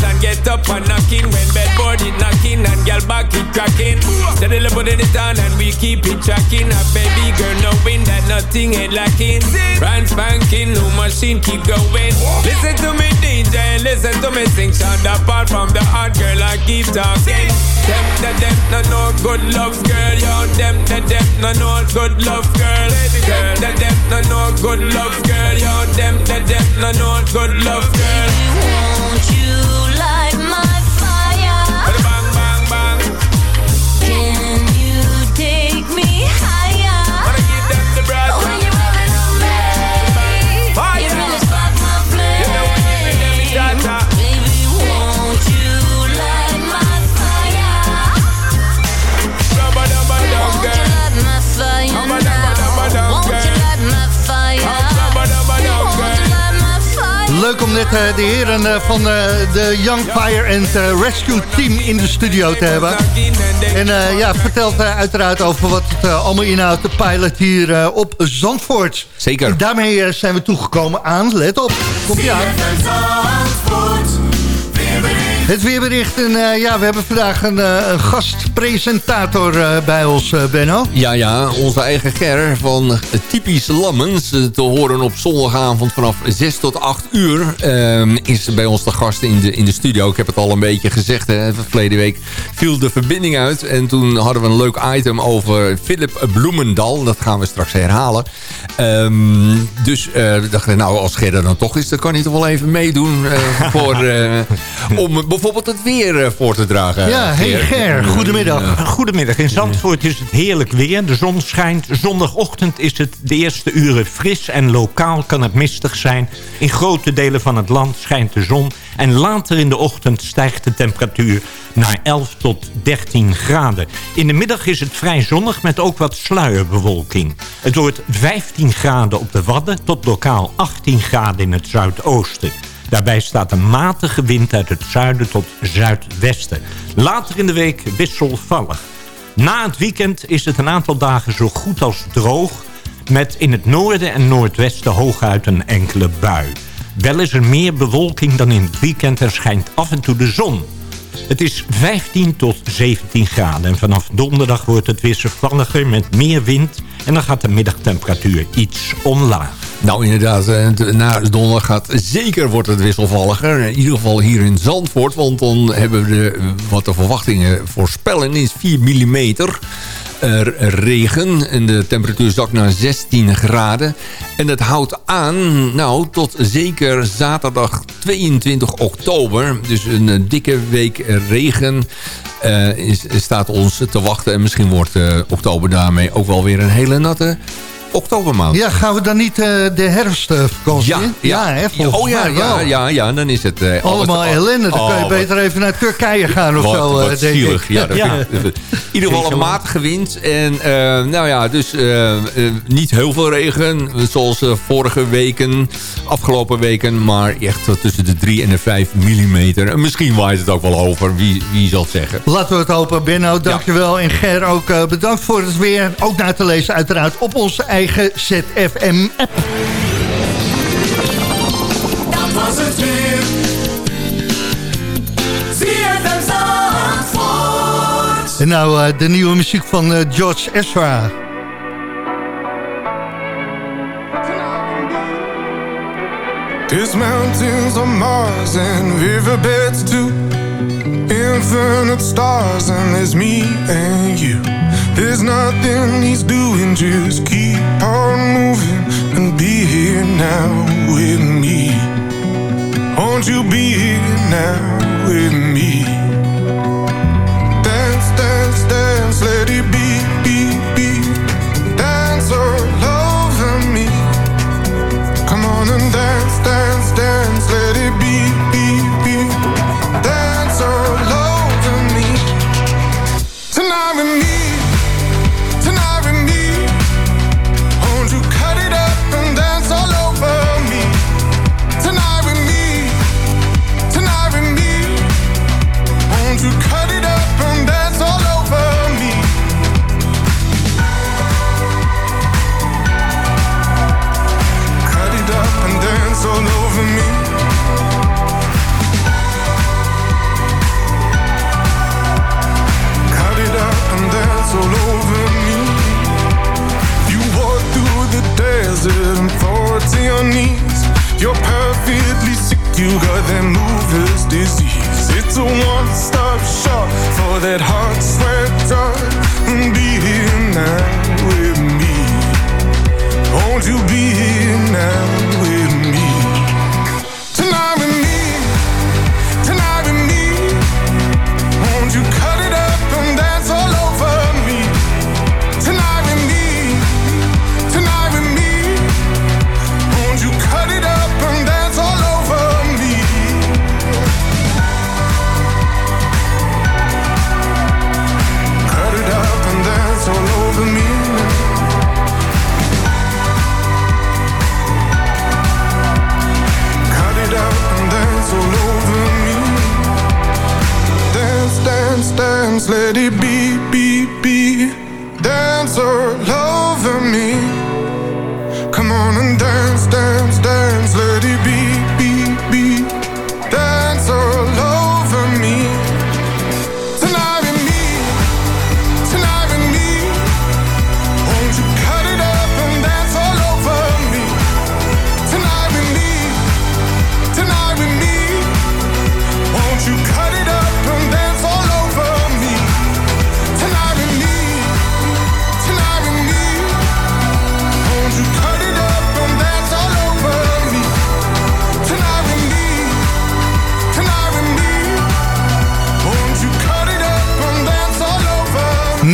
get and get up and knocking, when bedboard it knocking and girl back it cracking. Steadily putting it on and we keep it tracking. A baby girl knowing that nothing ain't lacking. Brand spanking, new machine keep going. Listen to me DJ listen to me sing. Sound apart from the hot girl I keep talking. Them, the them, no no good love girl. Yo, them, the them, no no good love girl. Girl, the them, no no good love girl. Yo, them, the them, no no good love girl. Baby, Won't you Leuk om net eh, de heren eh, van eh, de Young Fire and Rescue Team in de studio te hebben. En eh, ja, vertelt uiteraard over wat het allemaal inhoudt, de pilot hier op Zandvoort. Zeker. En daarmee zijn we toegekomen aan, let op, komt ie aan. Het weerbericht. En eh, ja, we hebben vandaag een, eh, gastpresentator eh, bij ons, Benno. Ja, ja, onze eigen Ger van Typisch Lammens. Te horen op zondagavond vanaf 6 tot 8 uur. ehm, is bij ons de gast in de, in de studio. Ik heb het al een beetje gezegd. Hè. Verleden week viel de verbinding uit. En toen hadden we een leuk item over Philip Bloemendal. Dat gaan we straks herhalen. Ehm, dus we dachten, nou, als Ger er dan toch is... dan kan hij toch wel even meedoen. voor, om bijvoorbeeld het weer eh, voor te dragen. Ja, hey Ger, goedemiddag. Goedemiddag. In Zandvoort is het heerlijk weer. De zon schijnt. Zondagochtend is het de eerste uren fris en lokaal kan het mistig zijn. In grote delen van het land schijnt de zon. En later in de ochtend stijgt de temperatuur naar 11 tot 13 graden. In de middag is het vrij zonnig met ook wat sluierbewolking. Het wordt 15 graden op de Wadden tot lokaal 18 graden in het zuidoosten. Daarbij staat een matige wind uit het zuiden tot zuidwesten. Later in de week wisselvallig. Na het weekend is het een aantal dagen zo goed als droog... met in het noorden en noordwesten hooguit een enkele bui. Wel is er meer bewolking dan in het weekend en schijnt af en toe de zon. Het is 15 tot 17 graden en vanaf donderdag wordt het wisselvalliger met meer wind... en dan gaat de middagtemperatuur iets omlaag. Nou inderdaad, eh, na donderdag gaat zeker wordt het wisselvalliger. In ieder geval hier in Zandvoort. Want dan hebben we wat de verwachtingen voorspellen is 4 mm regen. En de temperatuur zakt naar 16 graden. En dat houdt aan nou, tot zeker zaterdag 22 oktober. Dus een eh, dikke week regen eh, is, staat ons te wachten. En misschien wordt oktober daarmee ook wel weer een hele natte oktobermaand. Ja, gaan we dan niet eh, de herfstvakantie Ja, in? ja. hè, Ja, volgens oh ja, mij wel. ja, ja, ja, dan is het... eh, Allemaal alles- ellende. Dan kun je Oh, beter even naar Turkije gaan of wat, zo, wat eh, denk zielig. ik. Ja, dat ik- in ieder geval een matige wind. En eh, nou ja, dus eh, eh, niet heel veel regen. Zoals eh, vorige weken, afgelopen weken. Maar echt eh, tussen de 3 en de 5 millimeter. En misschien waait het ook wel over. Wie, wie zal het zeggen? Laten we het hopen. Benno, dankjewel. En Ger ook eh, bedankt voor het weer. Ook na te lezen uiteraard op onze eigen ZFM-app. Dat was het weer. En nou eh, de nieuwe muziek van eh, George Ezra. There's mountains on Mars and riverbeds too. Infinite stars and there's me and you. There's nothing he's doing, just keep on moving and be here now with me. Won't you be here now with me? Dance, dance, dance, let it be, be, be. Dance all over me. Come on and dance, dance, dance, let it be,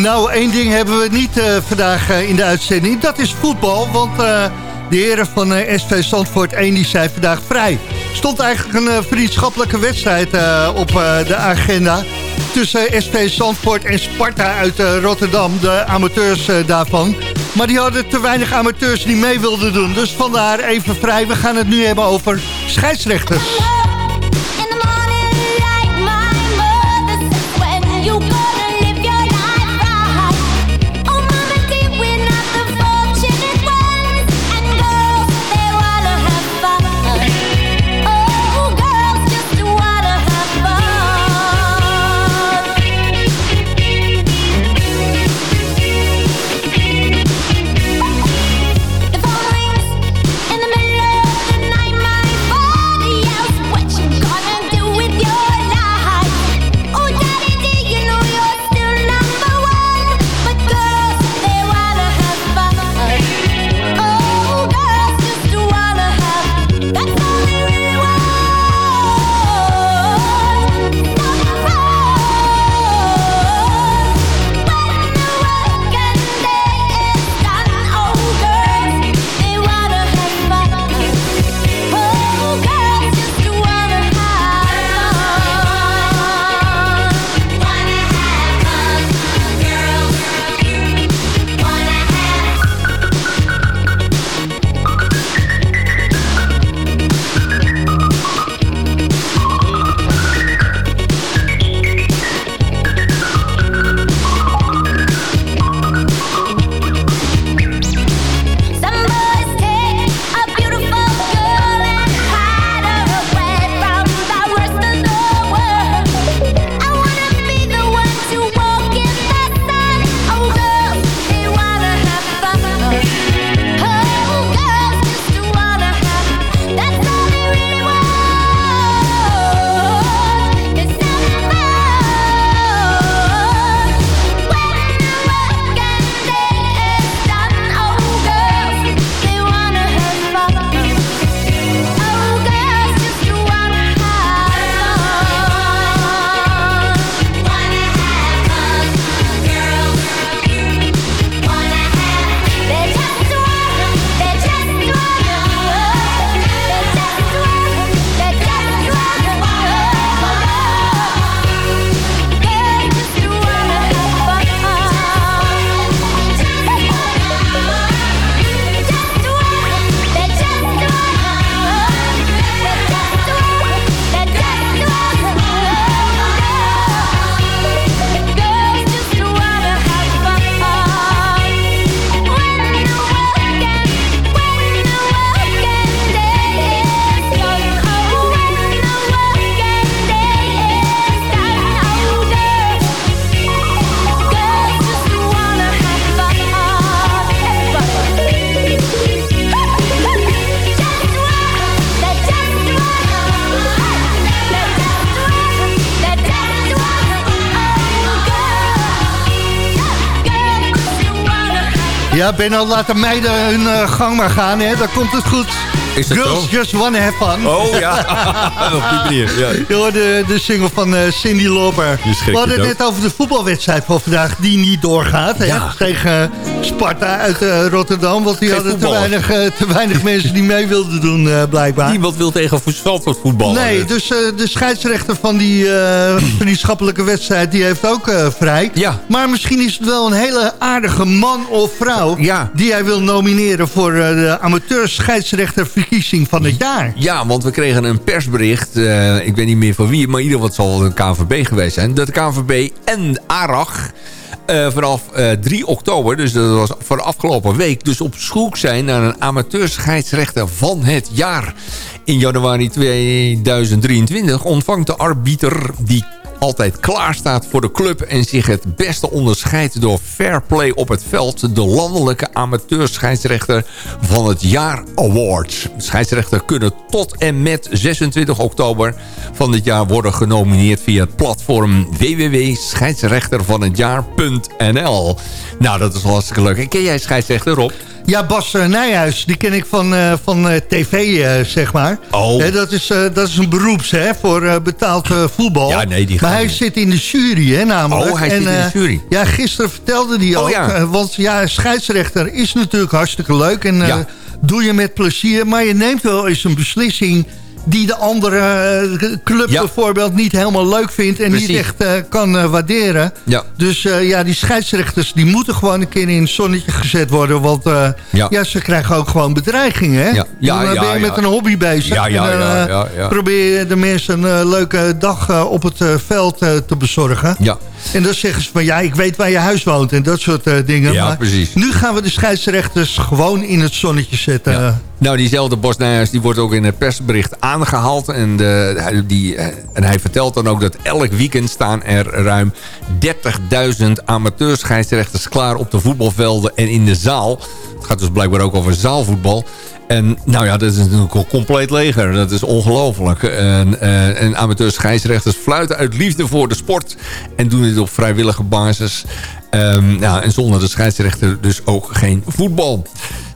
Nou, één ding hebben we niet eh, vandaag eh, in de uitzending. Dat is voetbal, want eh, de heren van SV Zandvoort 1 die zijn vandaag vrij. stond eigenlijk een vriendschappelijke wedstrijd op de agenda... tussen SV Zandvoort en Sparta uit Rotterdam, de amateurs daarvan. Maar die hadden te weinig amateurs die mee wilden doen. Dus vandaar even vrij. We gaan het nu hebben over scheidsrechters. Ja, Benno, laat de meiden hun eh, gang maar gaan, hè. Dan komt het goed. Is dat Girls zo? just wanna have fun. Oh ja, op die manier. Ja. Je hoorde de single van eh, Cindy Lauper. Schrikt We hadden het net over de voetbalwedstrijd van vandaag die niet doorgaat. Hè? Tegen Sparta uit eh, Rotterdam. Want die Geen hadden te weinig, eh, te weinig mensen die mee wilden doen eh, blijkbaar. Niemand wil tegen Zandvoort voetballen. Nee, dus eh, de scheidsrechter van die eh, vriendschappelijke wedstrijd... die heeft ook eh, vrij. Ja. Maar misschien is het wel een hele aardige man of vrouw... Ja. die hij wil nomineren voor eh, de amateur scheidsrechterverkiezing van het jaar. Ja, want we kregen een persbericht. eh, ik weet niet meer van wie, maar ieder het zal een KNVB geweest zijn. Dat de KNVB en ARAG eh, vanaf eh, 3 oktober, dus dat was voor de afgelopen week... dus op zoek zijn naar een amateur scheidsrechter van het jaar. In januari 2023 ontvangt de arbiter die altijd klaar staat voor de club... en zich het beste onderscheidt door fair play op het veld... de landelijke amateurscheidsrechter van het jaar award. Scheidsrechter kunnen tot en met 26 oktober van dit jaar worden genomineerd... via het platform www.scheidsrechtervanhetjaar.nl. Nou, dat is hartstikke leuk. En ken jij scheidsrechter, Rob? Ja, Bas eh, Nijhuis, die ken ik van, eh, van eh, tv, zeg maar. Oh. Dat, is, dat is een beroeps hè, voor betaald voetbal. Ja, nee, die maar hij zit in de jury, hè, namelijk. Oh, hij zit in de eh, jury. Ja, gisteren vertelde hij Oh, ook. ja. eh, want ja, scheidsrechter is natuurlijk hartstikke leuk. En eh, Ja. doe je met plezier. Maar je neemt wel eens een beslissing die de andere eh, club Ja. bijvoorbeeld niet helemaal leuk vindt... en Precies. niet echt eh, kan eh, waarderen. Ja. Dus ja, die scheidsrechters die moeten gewoon een keer in het zonnetje gezet worden. Want Ja. ja. ze krijgen ook gewoon bedreigingen. Hè? Ja. Ja, dan ben je met een hobby bezig. Ja, ja, en dan ja, ja, ja. probeer je de mensen een leuke dag op het veld te bezorgen. Ja. En dan zeggen ze van ja, ik weet waar je huis woont en dat soort dingen. Ja, maar precies. nu gaan we de scheidsrechters gewoon in het zonnetje zetten. Nou, diezelfde Bos Nijhuis die wordt ook in het persbericht aangehaald. En, de, die, eh, en hij vertelt dan ook dat elk weekend staan er ruim 30.000 amateurscheidsrechters klaar op de voetbalvelden en in de zaal. Het gaat dus blijkbaar ook over zaalvoetbal. En nou ja, dat is natuurlijk een compleet leger. Dat is ongelooflijk. En, eh, en amateur scheidsrechters fluiten uit liefde voor de sport. En doen dit op vrijwillige basis. Ja, en zonder de scheidsrechter dus ook geen voetbal.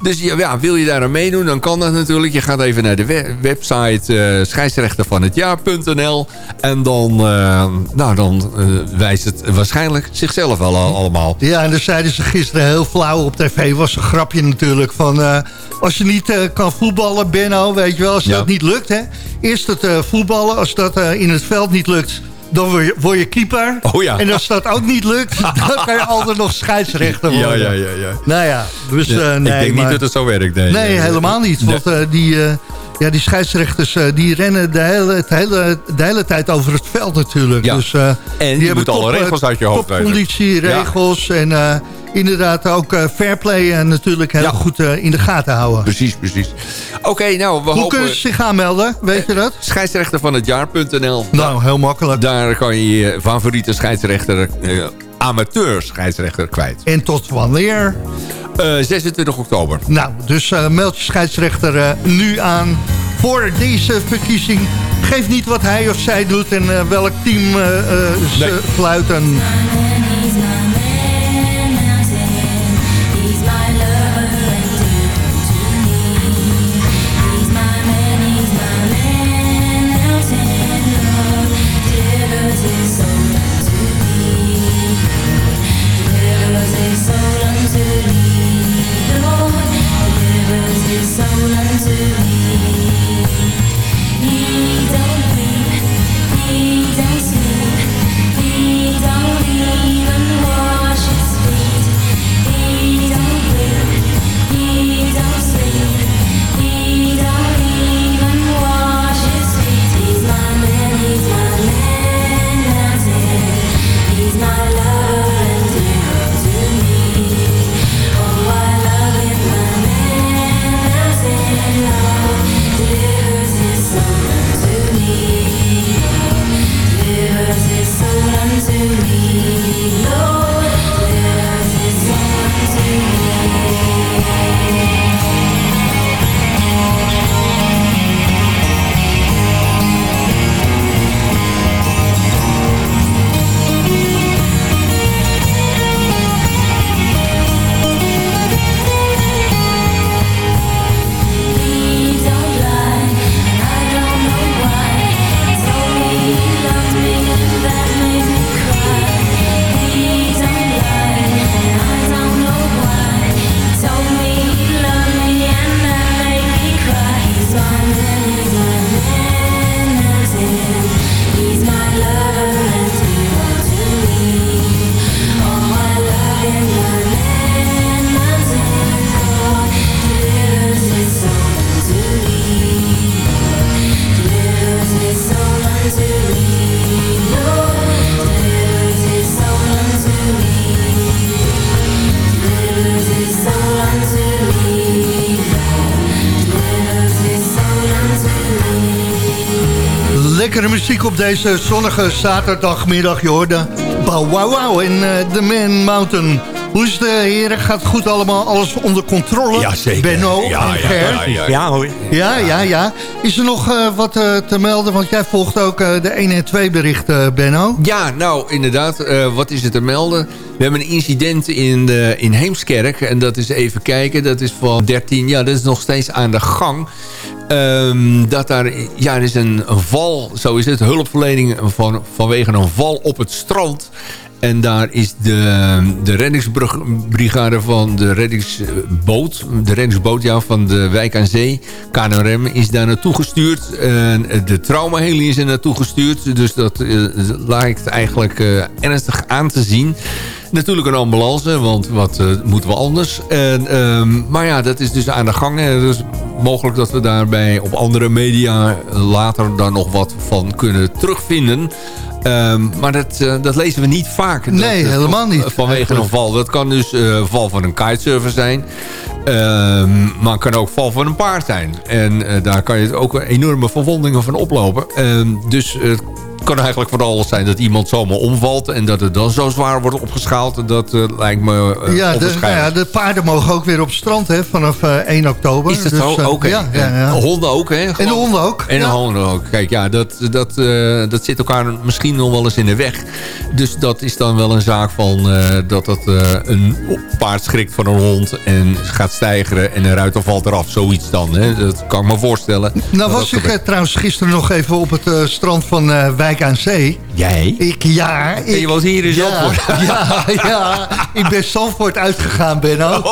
Dus ja, wil je daar aan meedoen, dan kan dat natuurlijk. Je gaat even naar de we- website eh scheidsrechtervanhetjaar.nl en dan, eh, nou, dan eh, wijst het waarschijnlijk zichzelf wel al- allemaal. Ja, en dan zeiden ze gisteren heel flauw op tv. Was een grapje natuurlijk van... als je niet kan voetballen, Benno, weet je wel. Als Ja. dat niet lukt, hè. Eerst het voetballen. Als dat in het veld niet lukt, dan word je, word je keeper. Oh ja. En als dat ook niet lukt, dan kan je altijd nog scheidsrechter worden. Ja, ja, ja, ja. Nou ja, dus Ja, eh, nee. ik denk maar- niet dat het zo werkt. Nee, Nee, helemaal niet. Want eh, die, eh, ja, die scheidsrechters die rennen de hele, het hele, de hele tijd over het veld natuurlijk. Ja. Dus, je die hebben moet alle regels uit je hoofd weten. Topconditieregels en eh, inderdaad ook eh, fairplay eh, natuurlijk heel Ja. goed eh, in de gaten houden. Precies, precies. Oké, nou, we Hoe hopen... kunnen ze zich aanmelden? Weet je dat? Scheidsrechtervanhetjaar.nl Nou, heel makkelijk. Daar kan je je favoriete scheidsrechter, eh, amateur scheidsrechter kwijt. En tot wanneer? Eh, 26 oktober. Nou, dus meld je scheidsrechter nu aan voor deze verkiezing. Geef niet wat hij of zij doet en welk team ze Nee. fluiten. to lekkere muziek op deze zonnige zaterdagmiddag. Je hoorde Bow Wow Wow in eh, The Man Mountain. Hoe is het, eh, heren? Gaat het goed allemaal? Alles onder controle? Ja, zeker. Benno Ja, en ja, Ger? ja, ja. Ja hoor. Ja, ja, ja. Is er nog eh, wat eh, te melden? Want jij volgt ook eh, de 1 en 2 berichten, Benno. Ja, nou inderdaad. eh, wat is er te melden? We hebben een incident in, de, in Heemskerk. En dat is even kijken. Dat is van 13. Ja, dat is nog steeds aan de gang. Ehm, dat daar, ja, er is een, een val, zo is het, hulpverlening van, vanwege een val op het strand. En daar is de, de reddingsbrigade van de reddingsboot, de reddingsboot ja, van de Wijk aan Zee, KNRM, is daar naartoe gestuurd. En de traumaheli is er naartoe gestuurd. Dus dat eh, lijkt eigenlijk eh, ernstig aan te zien. Natuurlijk een ambulance, want wat eh, moeten we anders? En, ehm, maar ja, dat is dus aan de gang. En dus mogelijk dat we daarbij op andere media later daar nog wat van kunnen terugvinden. Ehm, maar dat, eh, dat lezen we niet vaak. Dat, Nee, eh, helemaal niet. Vanwege een val. Dat kan dus eh val van een kitesurfer zijn. Ehm, maar het kan ook val van een paard zijn. En eh, daar kan je ook enorme verwondingen van oplopen. Ehm, dus het kan eigenlijk van alles zijn dat iemand zomaar omvalt... en dat het dan zo zwaar wordt opgeschaald. Dat eh, lijkt me eh, ja, de, ja, de paarden mogen ook weer op het strand hè, vanaf eh, 1 oktober. Is dat Dus, zo? eh, Oké. Ja, ja. En Honden ook, hè? En de honden ook. En de honden ook. Kijk, ja, dat, dat, eh, dat zit elkaar misschien nog wel eens in de weg. Dus dat is dan wel een zaak van eh, dat dat eh, een paard schrikt van een hond en gaat stijgeren en een ruiter valt eraf. Zoiets dan, hè? Dat kan ik me voorstellen. Nou was ik eh, trouwens gisteren nog even op het eh, strand van eh, Wijk aan Zee. Jij? Ik, ja. Ik, En je was hier in Zandvoort. Ja, ja. Ik ben Zandvoort uitgegaan, Benno.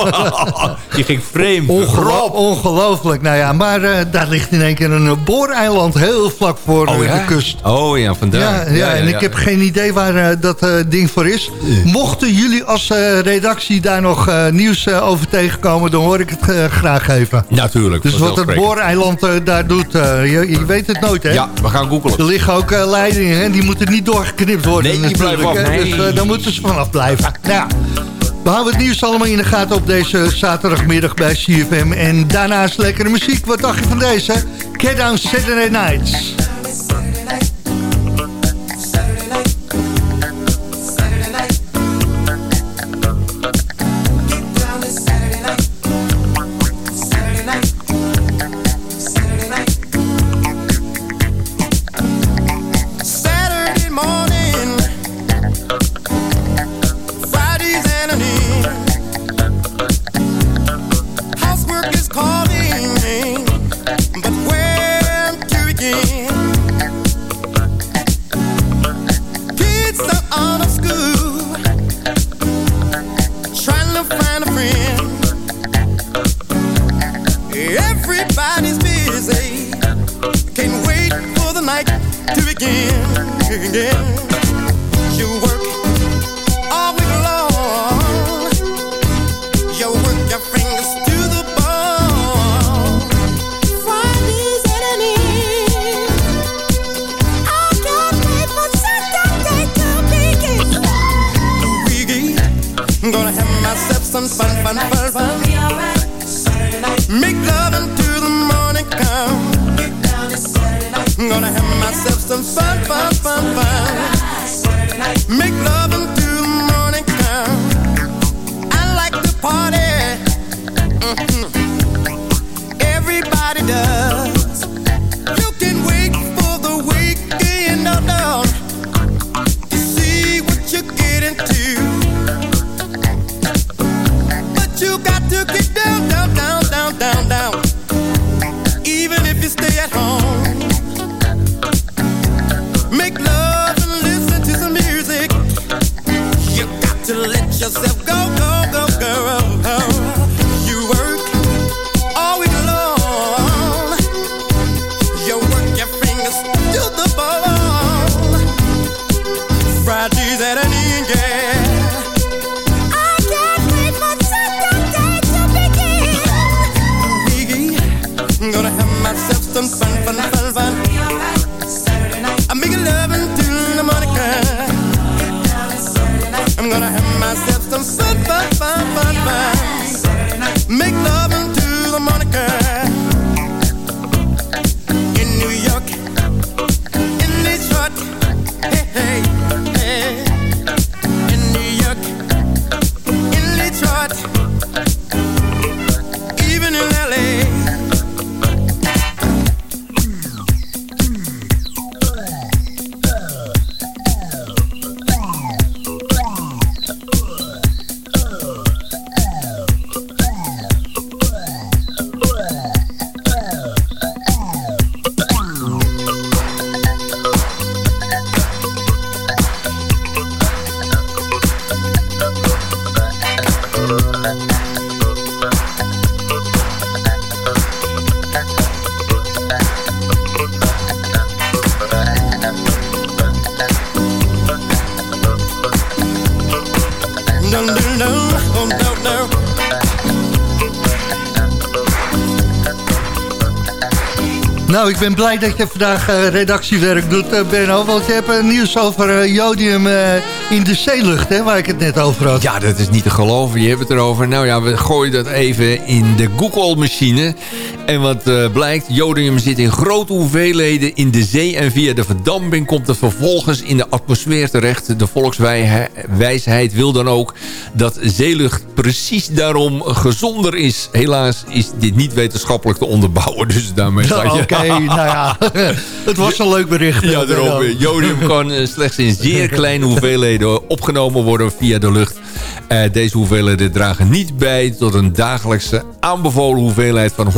Je ging vreemd. Ongeloof, ongelooflijk. Nou ja, maar eh, daar ligt in één keer een eh, booreiland heel vlak voor eh, Oh ja? de kust. Oh ja, vandaar. Ja, ja, en ik heb geen idee waar eh, dat eh, ding voor is. Mochten jullie als eh, redactie daar nog eh, nieuws eh, over tegenkomen... dan hoor ik het eh, graag even. Natuurlijk. Dus wat het booreiland eh, daar doet, eh, je, je weet het nooit, hè? Ja, we gaan googelen. Er liggen ook eh, hè? die moeten niet doorgeknipt worden. Nee, natuurlijk, af. Nee. Dus eh, daar moeten ze vanaf blijven. Nou ja, we houden het nieuws allemaal in de gaten op deze zaterdagmiddag bij CFM. En daarnaast lekkere muziek. Wat dacht je van deze? Get Down Saturday Nights. No, no, no, oh, no, no. Nou, ik ben blij dat je vandaag eh, redactiewerk doet, eh, Benno. Want je hebt een nieuws over eh, jodium eh, in de zeelucht, hè, waar ik het net over had. Ja, dat is niet te geloven. Je hebt het erover. Nou ja, we gooien dat even in de Google-machine. En wat eh, blijkt, jodium zit in grote hoeveelheden in de zee... en via de verdamping komt het vervolgens in de atmosfeer terecht. De volkswijsheid wil dan ook dat zeelucht precies daarom gezonder is. Helaas is dit niet wetenschappelijk te onderbouwen. Dus daarmee ga je... Oké, nou ja, het was een leuk bericht. Ja, eh, daarom. Jodium kan eh, slechts in zeer kleine hoeveelheden opgenomen worden via de lucht. Deze hoeveelheden dragen niet bij tot een dagelijkse aanbevolen hoeveelheid van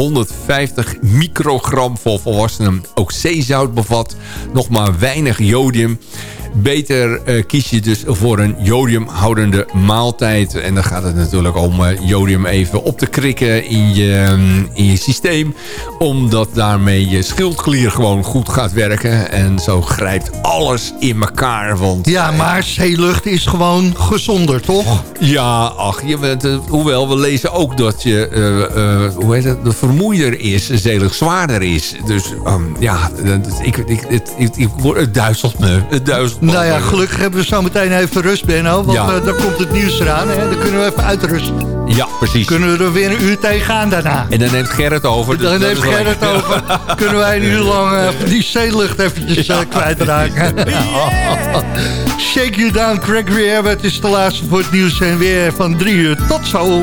150 microgram voor volwassenen. Ook zeezout bevat nog maar weinig jodium. Beter eh, kies je dus voor een jodiumhoudende maaltijd. En dan gaat het natuurlijk om eh, jodium even op te krikken in je, mm, in je systeem. Omdat daarmee je schildklier gewoon goed gaat werken. En zo grijpt alles in elkaar. Want, Ja, maar zeelucht is gewoon gezonder, toch? ja, ach, je bent, eh, hoewel we lezen ook dat je, eh, eh, hoe heet het, de vermoeider is, zeelig zwaarder is. Dus ehm, ja, ik, ik, het, ik, het duizelt me. Het duizelt me. Nou ja, gelukkig hebben we zo meteen even rust, Benno. Want Ja. eh, dan komt het nieuws eraan. Hè? Dan kunnen we even uitrusten. Ja, precies. Kunnen we er weer een uur tegenaan daarna. En dan neemt Gerrit over. dus Dan wel Gerrit over. Kunnen wij een uur lang eh, die zeelucht eventjes eh, kwijtraken. Shake you down, Gregory Abbott is de laatste voor het nieuws. En weer van drie uur. Tot zo.